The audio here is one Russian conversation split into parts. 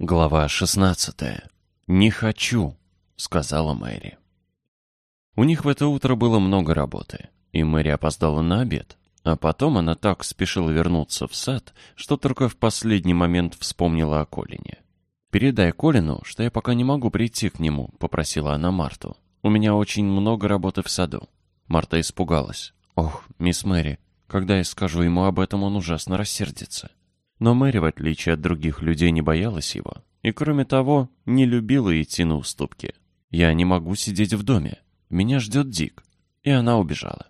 Глава 16. «Не хочу», — сказала Мэри. У них в это утро было много работы, и Мэри опоздала на обед. А потом она так спешила вернуться в сад, что только в последний момент вспомнила о Колине. «Передай Колину, что я пока не могу прийти к нему», — попросила она Марту. «У меня очень много работы в саду». Марта испугалась. «Ох, мисс Мэри, когда я скажу ему об этом, он ужасно рассердится». Но Мэри, в отличие от других людей, не боялась его. И, кроме того, не любила идти на уступки. «Я не могу сидеть в доме. Меня ждет Дик». И она убежала.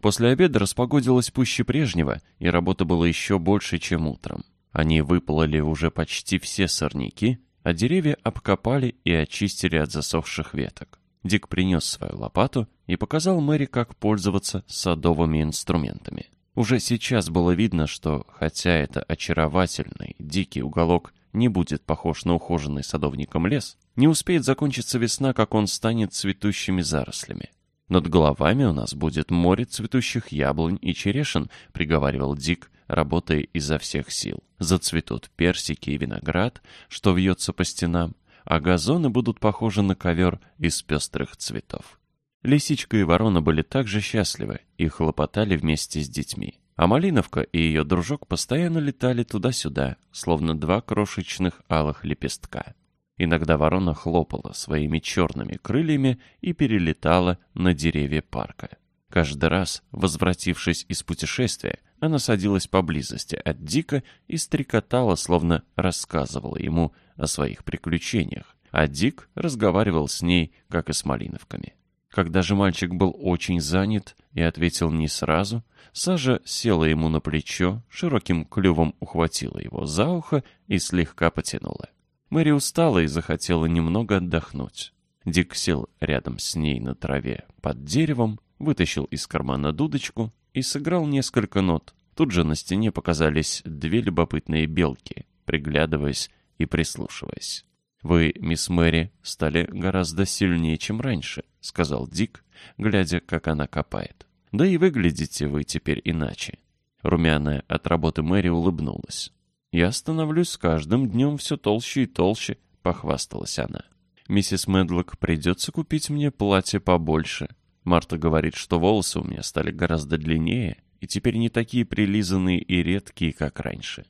После обеда распогодилось пуще прежнего, и работа была еще больше, чем утром. Они выпололи уже почти все сорняки, а деревья обкопали и очистили от засохших веток. Дик принес свою лопату и показал Мэри, как пользоваться садовыми инструментами. Уже сейчас было видно, что, хотя это очаровательный, дикий уголок не будет похож на ухоженный садовником лес, не успеет закончиться весна, как он станет цветущими зарослями. «Над головами у нас будет море цветущих яблонь и черешин», — приговаривал Дик, работая изо всех сил. «Зацветут персики и виноград, что вьется по стенам, а газоны будут похожи на ковер из пестрых цветов». Лисичка и ворона были также счастливы и хлопотали вместе с детьми. А Малиновка и ее дружок постоянно летали туда-сюда, словно два крошечных алых лепестка. Иногда ворона хлопала своими черными крыльями и перелетала на деревья парка. Каждый раз, возвратившись из путешествия, она садилась поблизости от Дика и стрекотала, словно рассказывала ему о своих приключениях, а Дик разговаривал с ней, как и с малиновками. Когда же мальчик был очень занят и ответил не сразу, Сажа села ему на плечо, широким клювом ухватила его за ухо и слегка потянула. Мэри устала и захотела немного отдохнуть. Дик сел рядом с ней на траве под деревом, вытащил из кармана дудочку и сыграл несколько нот. Тут же на стене показались две любопытные белки, приглядываясь и прислушиваясь. «Вы, мисс Мэри, стали гораздо сильнее, чем раньше», — сказал Дик, глядя, как она копает. «Да и выглядите вы теперь иначе». Румяная от работы Мэри улыбнулась. «Я становлюсь с каждым днем все толще и толще», — похвасталась она. «Миссис Медлок, придется купить мне платье побольше. Марта говорит, что волосы у меня стали гораздо длиннее и теперь не такие прилизанные и редкие, как раньше».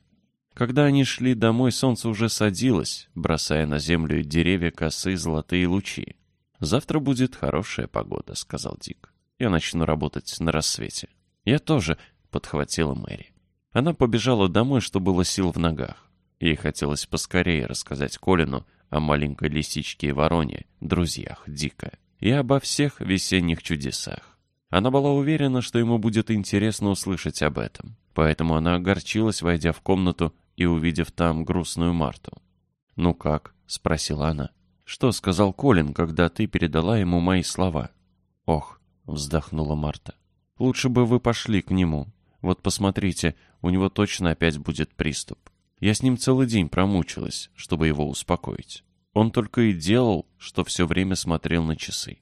Когда они шли домой, солнце уже садилось, бросая на землю деревья косые золотые лучи. «Завтра будет хорошая погода», — сказал Дик. «Я начну работать на рассвете». «Я тоже», — подхватила Мэри. Она побежала домой, что было сил в ногах. Ей хотелось поскорее рассказать Колину о маленькой лисичке и вороне, друзьях Дика, и обо всех весенних чудесах. Она была уверена, что ему будет интересно услышать об этом. Поэтому она огорчилась, войдя в комнату и увидев там грустную Марту. «Ну как?» — спросила она. «Что сказал Колин, когда ты передала ему мои слова?» «Ох», — вздохнула Марта. «Лучше бы вы пошли к нему. Вот посмотрите, у него точно опять будет приступ. Я с ним целый день промучилась, чтобы его успокоить. Он только и делал, что все время смотрел на часы».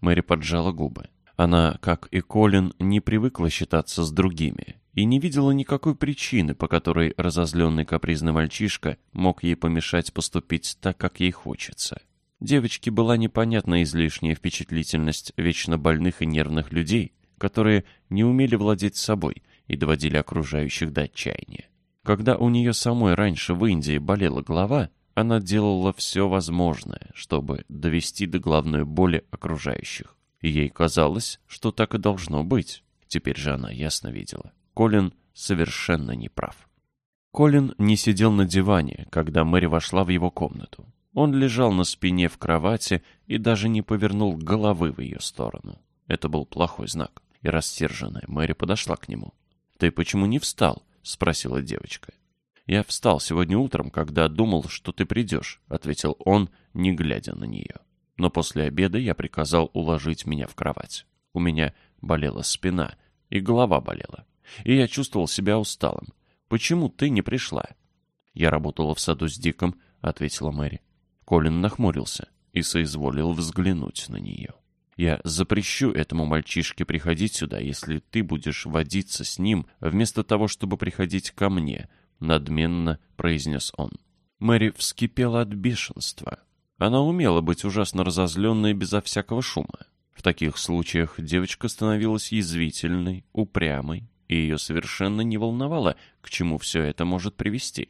Мэри поджала губы. Она, как и Колин, не привыкла считаться с другими и не видела никакой причины, по которой разозленный капризный мальчишка мог ей помешать поступить так, как ей хочется. Девочке была непонятна излишняя впечатлительность вечно больных и нервных людей, которые не умели владеть собой и доводили окружающих до отчаяния. Когда у нее самой раньше в Индии болела голова, она делала все возможное, чтобы довести до головной боли окружающих. Ей казалось, что так и должно быть. Теперь же она ясно видела. Колин совершенно не прав. Колин не сидел на диване, когда Мэри вошла в его комнату. Он лежал на спине в кровати и даже не повернул головы в ее сторону. Это был плохой знак, и рассерженная Мэри подошла к нему. «Ты почему не встал?» — спросила девочка. «Я встал сегодня утром, когда думал, что ты придешь», — ответил он, не глядя на нее. «Но после обеда я приказал уложить меня в кровать. У меня болела спина, и голова болела и я чувствовал себя усталым. Почему ты не пришла?» «Я работала в саду с Диком», — ответила Мэри. Колин нахмурился и соизволил взглянуть на нее. «Я запрещу этому мальчишке приходить сюда, если ты будешь водиться с ним, вместо того, чтобы приходить ко мне», — надменно произнес он. Мэри вскипела от бешенства. Она умела быть ужасно разозленной безо всякого шума. В таких случаях девочка становилась язвительной, упрямой, и ее совершенно не волновало, к чему все это может привести.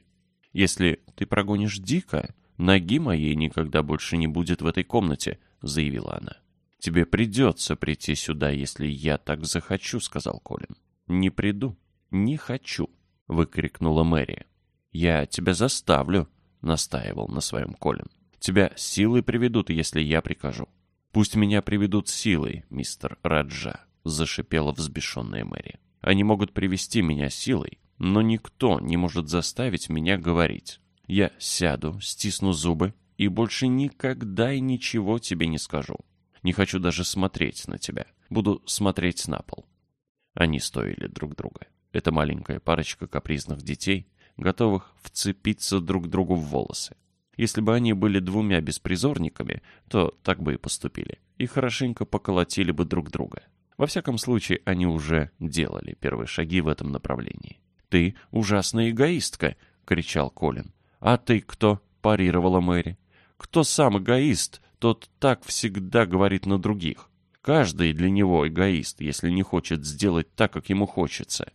«Если ты прогонишь Дика, ноги моей никогда больше не будет в этой комнате», — заявила она. «Тебе придется прийти сюда, если я так захочу», — сказал Колин. «Не приду, не хочу», — выкрикнула Мэри. «Я тебя заставлю», — настаивал на своем Колин. «Тебя силой приведут, если я прикажу». «Пусть меня приведут силой, мистер Раджа», — зашипела взбешенная Мэри. «Они могут привести меня силой, но никто не может заставить меня говорить. Я сяду, стисну зубы и больше никогда и ничего тебе не скажу. Не хочу даже смотреть на тебя. Буду смотреть на пол». Они стоили друг друга. Эта маленькая парочка капризных детей, готовых вцепиться друг другу в волосы. Если бы они были двумя беспризорниками, то так бы и поступили. И хорошенько поколотили бы друг друга. Во всяком случае, они уже делали первые шаги в этом направлении. «Ты ужасная эгоистка!» — кричал Колин. «А ты кто?» — парировала Мэри. «Кто сам эгоист, тот так всегда говорит на других. Каждый для него эгоист, если не хочет сделать так, как ему хочется.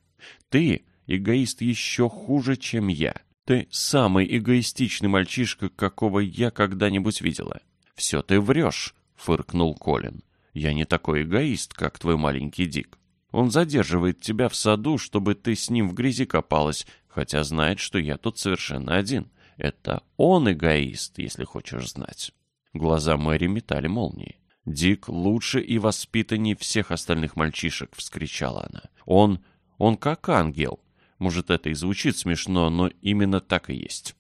Ты эгоист еще хуже, чем я. Ты самый эгоистичный мальчишка, какого я когда-нибудь видела. Все ты врешь, фыркнул Колин. Я не такой эгоист, как твой маленький Дик. Он задерживает тебя в саду, чтобы ты с ним в грязи копалась, хотя знает, что я тут совершенно один. Это он эгоист, если хочешь знать. Глаза Мэри метали молнии. «Дик лучше и воспитаннее всех остальных мальчишек!» — вскричала она. «Он он как ангел. Может, это и звучит смешно, но именно так и есть.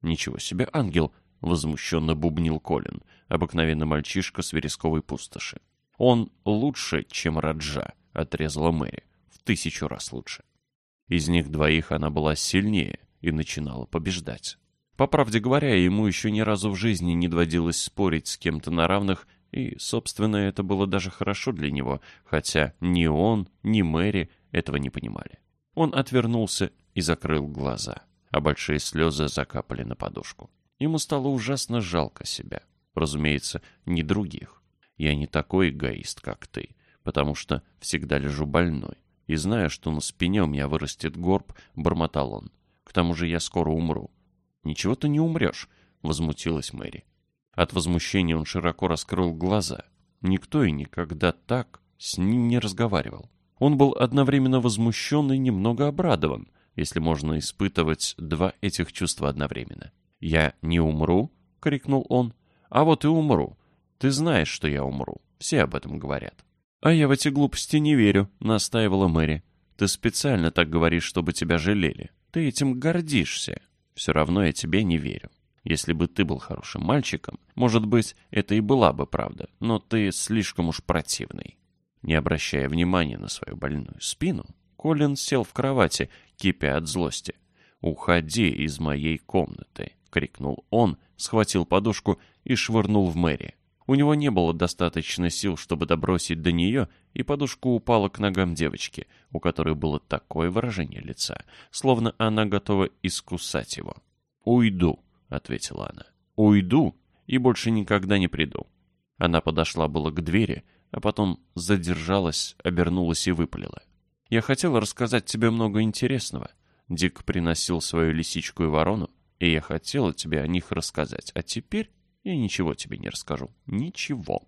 Ничего себе ангел, возмущенно бубнил Колин, обыкновенный мальчишка с вересковой пустоши. Он лучше, чем Раджа, отрезала Мэри. В тысячу раз лучше. Из них двоих она была сильнее и начинала побеждать. По правде говоря, ему еще ни разу в жизни не доводилось спорить с кем-то на равных, и, собственно, это было даже хорошо для него, хотя ни он, ни Мэри этого не понимали. Он отвернулся и закрыл глаза, а большие слезы закапали на подушку. Ему стало ужасно жалко себя. Разумеется, не других. Я не такой эгоист, как ты, потому что всегда лежу больной. И зная, что на спине у меня вырастет горб, бормотал он. К тому же я скоро умру. «Ничего ты не умрешь», — возмутилась Мэри. От возмущения он широко раскрыл глаза. Никто и никогда так с ним не разговаривал. Он был одновременно возмущен и немного обрадован, если можно испытывать два этих чувства одновременно. «Я не умру?» — крикнул он. «А вот и умру. Ты знаешь, что я умру. Все об этом говорят». «А я в эти глупости не верю», — настаивала Мэри. «Ты специально так говоришь, чтобы тебя жалели. Ты этим гордишься. Все равно я тебе не верю. Если бы ты был хорошим мальчиком, может быть, это и была бы правда, но ты слишком уж противный». Не обращая внимания на свою больную спину, Колин сел в кровати, кипя от злости. «Уходи из моей комнаты!» — крикнул он, схватил подушку и швырнул в Мэри. У него не было достаточно сил, чтобы добросить до нее, и подушка упала к ногам девочки, у которой было такое выражение лица, словно она готова искусать его. «Уйду», — ответила она. «Уйду и больше никогда не приду». Она подошла было к двери, а потом задержалась, обернулась и выпалила. «Я хотела рассказать тебе много интересного. Дик приносил свою лисичку и ворону, и я хотела тебе о них рассказать, а теперь я ничего тебе не расскажу. Ничего».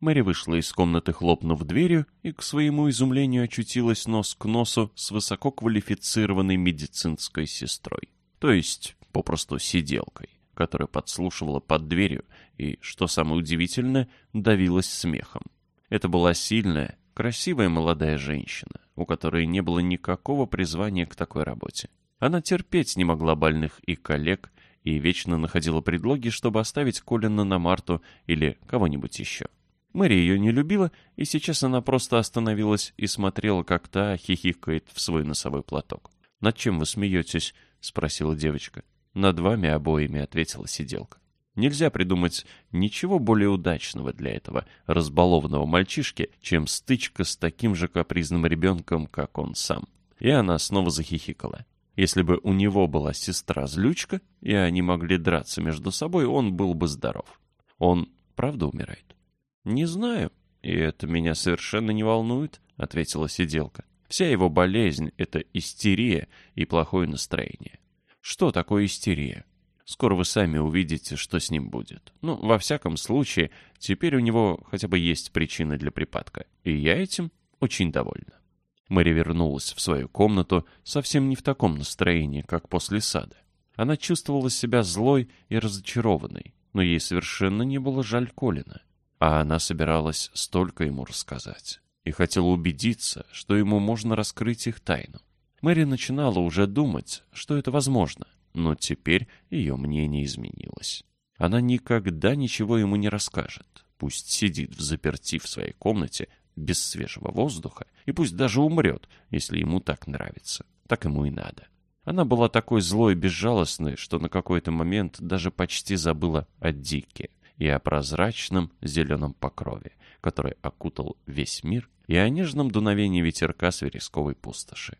Мэри вышла из комнаты, хлопнув дверью, и к своему изумлению очутилась нос к носу с высококвалифицированной медицинской сестрой. То есть, попросту сиделкой, которая подслушивала под дверью и, что самое удивительное, давилась смехом. Это была сильная, красивая молодая женщина, у которой не было никакого призвания к такой работе. Она терпеть не могла больных и коллег, и вечно находила предлоги, чтобы оставить Колина на Марту или кого-нибудь еще. Мэри ее не любила, и сейчас она просто остановилась и смотрела, как та хихикает в свой носовой платок. «Над чем вы смеетесь?» — спросила девочка. «Над вами обоими», — ответила сиделка. Нельзя придумать ничего более удачного для этого разбалованного мальчишки, чем стычка с таким же капризным ребенком, как он сам. И она снова захихикала. Если бы у него была сестра-злючка, и они могли драться между собой, он был бы здоров. Он правда умирает? Не знаю, и это меня совершенно не волнует, ответила сиделка. Вся его болезнь — это истерия и плохое настроение. Что такое истерия? Скоро вы сами увидите, что с ним будет. Ну, во всяком случае, теперь у него хотя бы есть причины для припадка. И я этим очень довольна. Мэри вернулась в свою комнату совсем не в таком настроении, как после сада. Она чувствовала себя злой и разочарованной, но ей совершенно не было жаль Колина. А она собиралась столько ему рассказать и хотела убедиться, что ему можно раскрыть их тайну. Мэри начинала уже думать, что это возможно, но теперь ее мнение изменилось. Она никогда ничего ему не расскажет. Пусть сидит в заперти в своей комнате без свежего воздуха, и пусть даже умрет, если ему так нравится. Так ему и надо. Она была такой злой и безжалостной, что на какой-то момент даже почти забыла о Дике и о прозрачном зеленом покрове, который окутал весь мир, и о нежном дуновении ветерка с вересковой пустоши.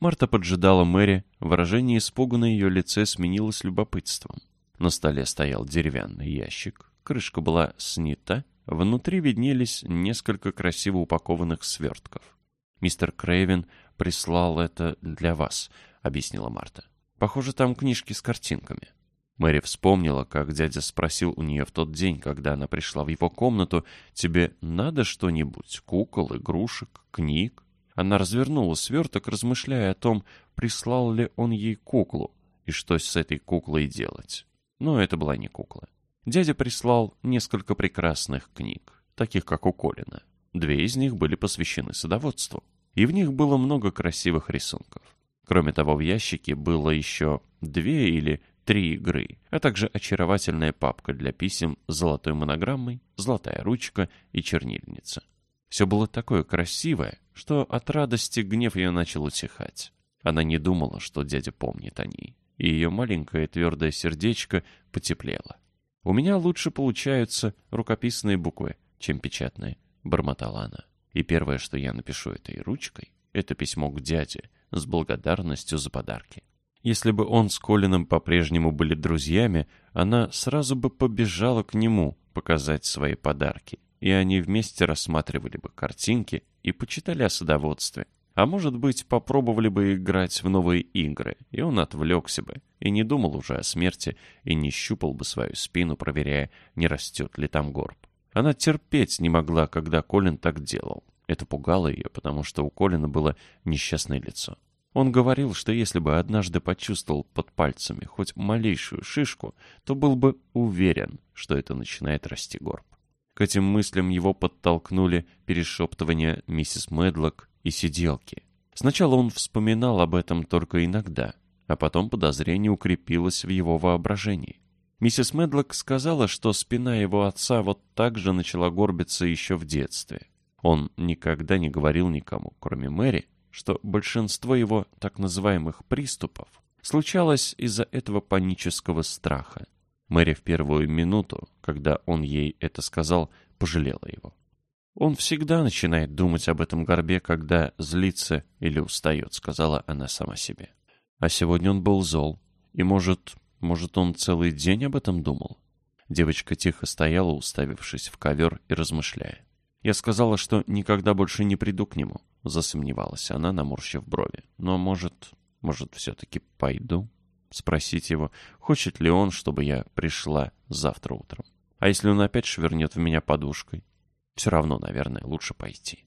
Марта поджидала Мэри, выражение испуга на ее лице сменилось любопытством. На столе стоял деревянный ящик, крышка была снята, Внутри виднелись несколько красиво упакованных свертков. «Мистер Крейвен прислал это для вас», — объяснила Марта. «Похоже, там книжки с картинками». Мэри вспомнила, как дядя спросил у нее в тот день, когда она пришла в его комнату, «Тебе надо что-нибудь? Кукол, игрушек, книг?» Она развернула сверток, размышляя о том, прислал ли он ей куклу и что с этой куклой делать. Но это была не кукла. Дядя прислал несколько прекрасных книг, таких как у Колина. Две из них были посвящены садоводству, и в них было много красивых рисунков. Кроме того, в ящике было еще две или три игры, а также очаровательная папка для писем с золотой монограммой, золотая ручка и чернильница. Все было такое красивое, что от радости гнев ее начал утихать. Она не думала, что дядя помнит о ней, и ее маленькое твердое сердечко потеплело. «У меня лучше получаются рукописные буквы, чем печатные», — бормотала она. «И первое, что я напишу этой ручкой, это письмо к дяде с благодарностью за подарки». Если бы он с Колином по-прежнему были друзьями, она сразу бы побежала к нему показать свои подарки, и они вместе рассматривали бы картинки и почитали о садоводстве, а может быть, попробовали бы играть в новые игры, и он отвлекся бы, и не думал уже о смерти, и не щупал бы свою спину, проверяя, не растет ли там горб. Она терпеть не могла, когда Колин так делал. Это пугало ее, потому что у Колина было несчастное лицо. Он говорил, что если бы однажды почувствовал под пальцами хоть малейшую шишку, то был бы уверен, что это начинает расти горб. К этим мыслям его подтолкнули перешептывания миссис Медлок и сиделки. Сначала он вспоминал об этом только иногда, а потом подозрение укрепилось в его воображении. Миссис Медлок сказала, что спина его отца вот так же начала горбиться еще в детстве. Он никогда не говорил никому, кроме Мэри, что большинство его так называемых приступов случалось из-за этого панического страха. Мэри в первую минуту, когда он ей это сказал, пожалела его. «Он всегда начинает думать об этом горбе, когда злится или устает», — сказала она сама себе. А сегодня он был зол. И, может, может, он целый день об этом думал? Девочка тихо стояла, уставившись в ковер и размышляя. Я сказала, что никогда больше не приду к нему, засомневалась она, наморщив брови. Но, может, может, все-таки пойду? Спросить его, хочет ли он, чтобы я пришла завтра утром. А если он опять швырнет в меня подушкой? Все равно, наверное, лучше пойти.